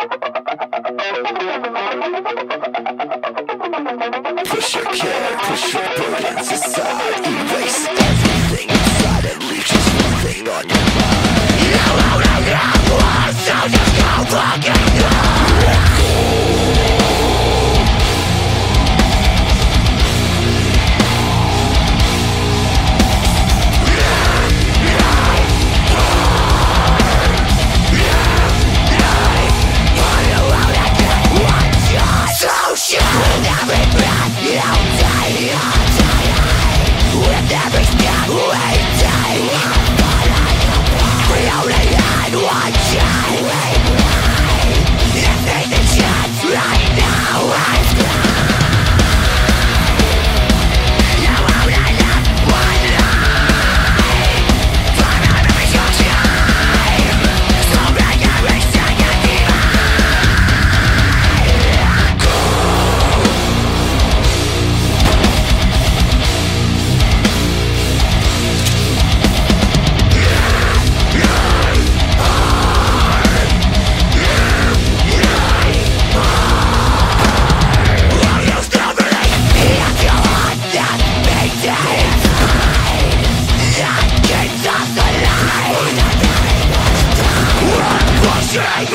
Push your care, push your burdens aside Erase everything inside and leave just one thing on your mind. You right Every